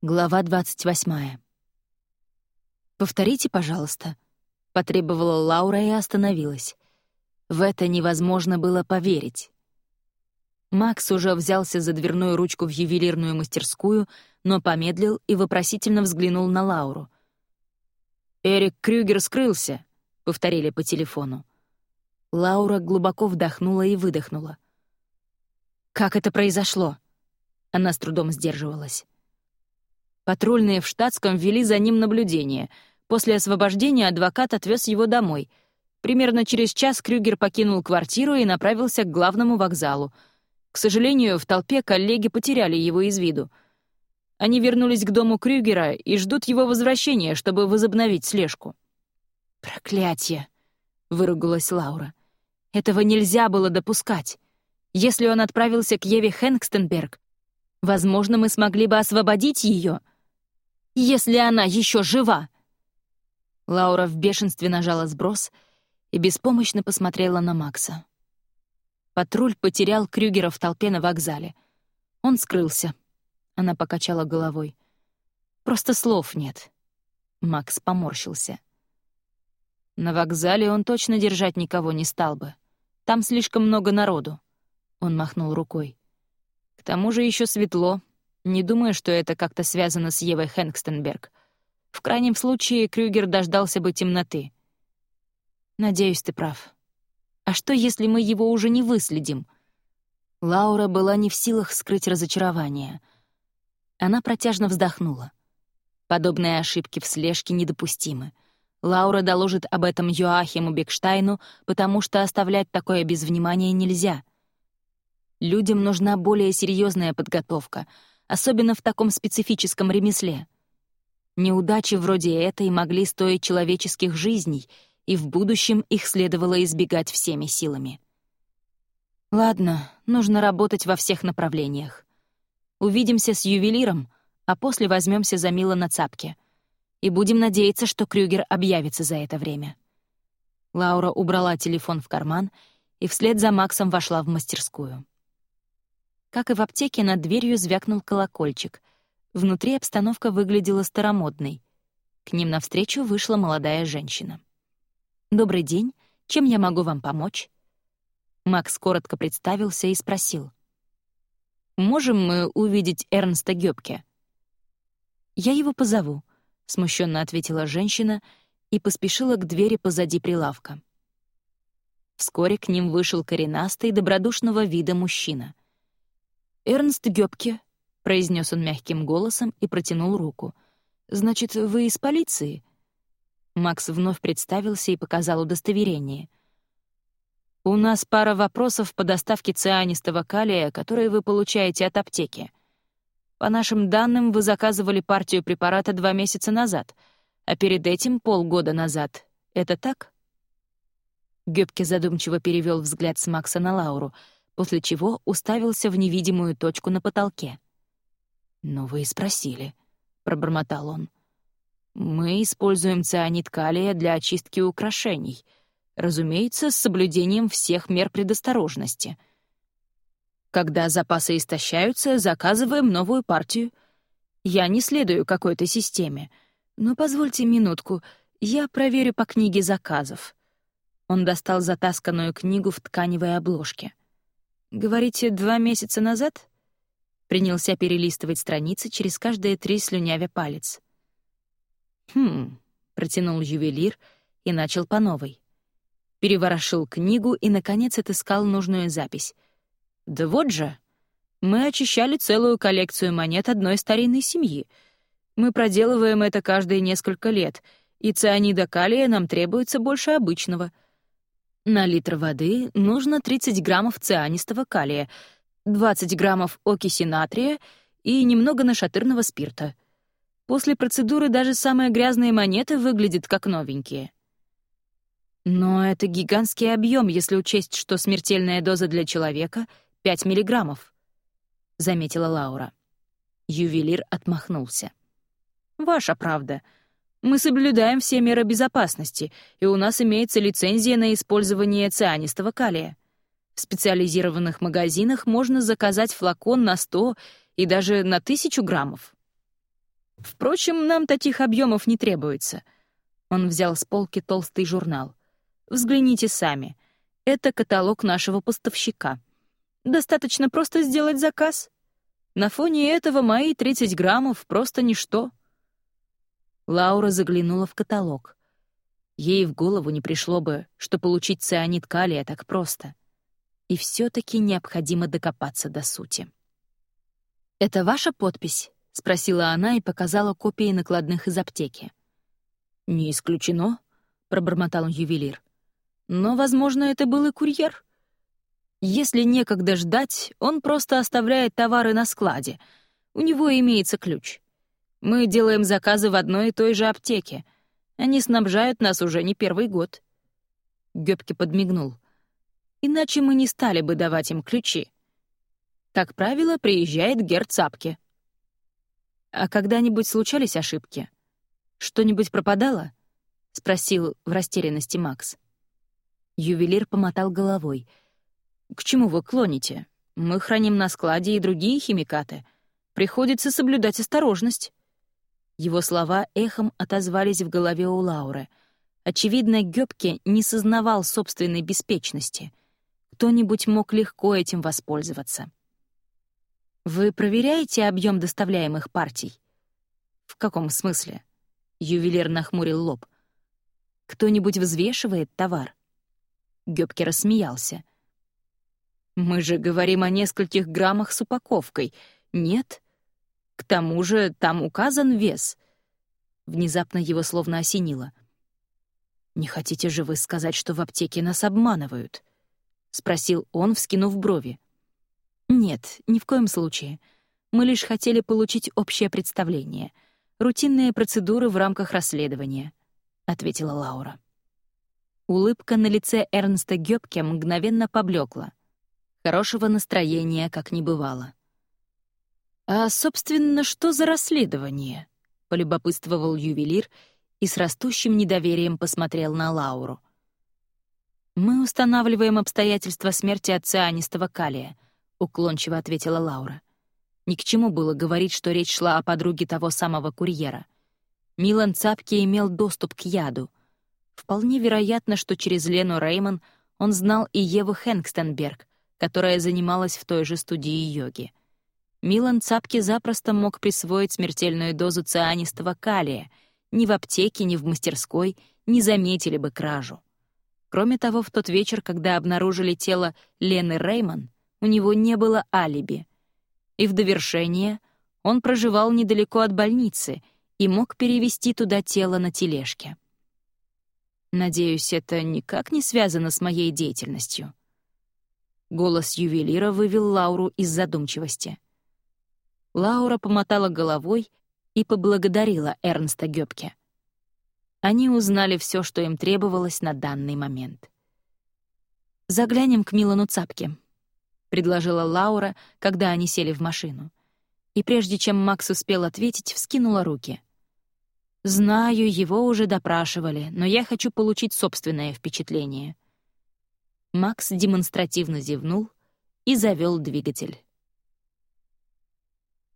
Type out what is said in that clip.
Глава 28. «Повторите, пожалуйста», — потребовала Лаура и остановилась. В это невозможно было поверить. Макс уже взялся за дверную ручку в ювелирную мастерскую, но помедлил и вопросительно взглянул на Лауру. «Эрик Крюгер скрылся», — повторили по телефону. Лаура глубоко вдохнула и выдохнула. «Как это произошло?» Она с трудом сдерживалась. Патрульные в штатском вели за ним наблюдение. После освобождения адвокат отвез его домой. Примерно через час Крюгер покинул квартиру и направился к главному вокзалу. К сожалению, в толпе коллеги потеряли его из виду. Они вернулись к дому Крюгера и ждут его возвращения, чтобы возобновить слежку. «Проклятие!» — выругалась Лаура. «Этого нельзя было допускать. Если он отправился к Еве Хэнкстенберг, возможно, мы смогли бы освободить ее если она еще жива!» Лаура в бешенстве нажала сброс и беспомощно посмотрела на Макса. Патруль потерял Крюгера в толпе на вокзале. Он скрылся. Она покачала головой. «Просто слов нет». Макс поморщился. На вокзале он точно держать никого не стал бы. Там слишком много народу. Он махнул рукой. К тому же еще светло, не думаю, что это как-то связано с Евой Хэнкстенберг. В крайнем случае, Крюгер дождался бы темноты. Надеюсь, ты прав. А что, если мы его уже не выследим? Лаура была не в силах скрыть разочарование. Она протяжно вздохнула. Подобные ошибки в слежке недопустимы. Лаура доложит об этом Йоахиму Бекштайну, потому что оставлять такое без внимания нельзя. Людям нужна более серьезная подготовка — особенно в таком специфическом ремесле. Неудачи вроде этой могли стоить человеческих жизней, и в будущем их следовало избегать всеми силами. Ладно, нужно работать во всех направлениях. Увидимся с ювелиром, а после возьмемся за Мила на цапке. И будем надеяться, что Крюгер объявится за это время. Лаура убрала телефон в карман и вслед за Максом вошла в мастерскую. Как и в аптеке, над дверью звякнул колокольчик. Внутри обстановка выглядела старомодной. К ним навстречу вышла молодая женщина. «Добрый день. Чем я могу вам помочь?» Макс коротко представился и спросил. «Можем мы увидеть Эрнста Гёбке?» «Я его позову», — смущенно ответила женщина и поспешила к двери позади прилавка. Вскоре к ним вышел коренастый, добродушного вида мужчина. «Эрнст Гёбке», — произнес он мягким голосом и протянул руку. «Значит, вы из полиции?» Макс вновь представился и показал удостоверение. «У нас пара вопросов по доставке цианистого калия, которые вы получаете от аптеки. По нашим данным, вы заказывали партию препарата два месяца назад, а перед этим — полгода назад. Это так?» Гёбке задумчиво перевел взгляд с Макса на Лауру — после чего уставился в невидимую точку на потолке. «Ну вы и спросили», — пробормотал он. «Мы используем цианид калия для очистки украшений, разумеется, с соблюдением всех мер предосторожности. Когда запасы истощаются, заказываем новую партию. Я не следую какой-то системе, но позвольте минутку, я проверю по книге заказов». Он достал затасканную книгу в тканевой обложке. «Говорите, два месяца назад?» Принялся перелистывать страницы через каждые три слюнявя палец. «Хм», — протянул ювелир и начал по новой. Переворошил книгу и, наконец, отыскал нужную запись. «Да вот же! Мы очищали целую коллекцию монет одной старинной семьи. Мы проделываем это каждые несколько лет, и цианида калия нам требуется больше обычного — на литр воды нужно 30 граммов цианистого калия, 20 граммов окиси натрия и немного нашатырного спирта. После процедуры даже самые грязные монеты выглядят как новенькие. Но это гигантский объем, если учесть, что смертельная доза для человека — 5 миллиграммов, — заметила Лаура. Ювелир отмахнулся. «Ваша правда — мы соблюдаем все меры безопасности, и у нас имеется лицензия на использование цианистого калия. В специализированных магазинах можно заказать флакон на 100 и даже на 1000 граммов. Впрочем, нам таких объемов не требуется. Он взял с полки толстый журнал. Взгляните сами. Это каталог нашего поставщика. Достаточно просто сделать заказ. На фоне этого мои 30 граммов просто ничто. Лаура заглянула в каталог. Ей в голову не пришло бы, что получить цианид калия так просто. И все таки необходимо докопаться до сути. «Это ваша подпись?» — спросила она и показала копии накладных из аптеки. «Не исключено», — пробормотал ювелир. «Но, возможно, это был и курьер. Если некогда ждать, он просто оставляет товары на складе. У него имеется ключ. Мы делаем заказы в одной и той же аптеке. Они снабжают нас уже не первый год». Гёбке подмигнул. «Иначе мы не стали бы давать им ключи. Как правило, приезжает Герцапке». «А когда-нибудь случались ошибки?» «Что-нибудь пропадало?» — спросил в растерянности Макс. Ювелир помотал головой. «К чему вы клоните? Мы храним на складе и другие химикаты. Приходится соблюдать осторожность». Его слова эхом отозвались в голове у Лауры. Очевидно, Гёбке не сознавал собственной беспечности. Кто-нибудь мог легко этим воспользоваться. «Вы проверяете объем доставляемых партий?» «В каком смысле?» Ювелир нахмурил лоб. «Кто-нибудь взвешивает товар?» Гёбке рассмеялся. «Мы же говорим о нескольких граммах с упаковкой. Нет? К тому же там указан вес». Внезапно его словно осенило. «Не хотите же вы сказать, что в аптеке нас обманывают?» — спросил он, вскинув брови. «Нет, ни в коем случае. Мы лишь хотели получить общее представление — рутинные процедуры в рамках расследования», — ответила Лаура. Улыбка на лице Эрнста Гёбке мгновенно поблекла. Хорошего настроения как не бывало. «А, собственно, что за расследование?» — полюбопытствовал ювелир и с растущим недоверием посмотрел на Лауру. «Мы устанавливаем обстоятельства смерти отца Анистого Калия», — уклончиво ответила Лаура. Ни к чему было говорить, что речь шла о подруге того самого курьера. Милан Цапки имел доступ к яду. Вполне вероятно, что через Лену Реймон он знал и Еву Хэнкстенберг, которая занималась в той же студии йоги. Милан Цапки запросто мог присвоить смертельную дозу цианистого калия. Ни в аптеке, ни в мастерской не заметили бы кражу. Кроме того, в тот вечер, когда обнаружили тело Лены Реймон, у него не было алиби — и в довершение он проживал недалеко от больницы и мог перевести туда тело на тележке. Надеюсь, это никак не связано с моей деятельностью. Голос ювелира вывел Лауру из задумчивости. Лаура помотала головой и поблагодарила Эрнста Гёбке. Они узнали все, что им требовалось на данный момент. «Заглянем к Милану Цапке», — предложила Лаура, когда они сели в машину. И прежде чем Макс успел ответить, вскинула руки. «Знаю, его уже допрашивали, но я хочу получить собственное впечатление». Макс демонстративно зевнул и завел двигатель.